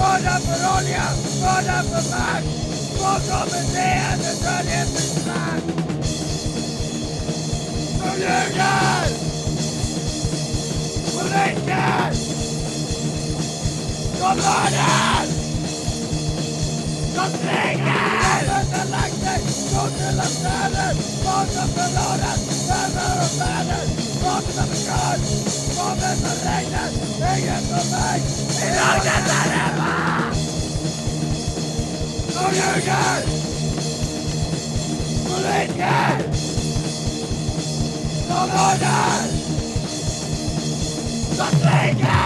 Skåda för olja, skåda för makt. Bakom beteende döljer förakt. De ljuger! Politiker! De mördar! De slänger! Vänta lagt sig mot hela städer. Bakom förrådet, vänner och vänner. Vakna för kör, kommer för regnet. Ingen Politiker! De mördar! De slänger!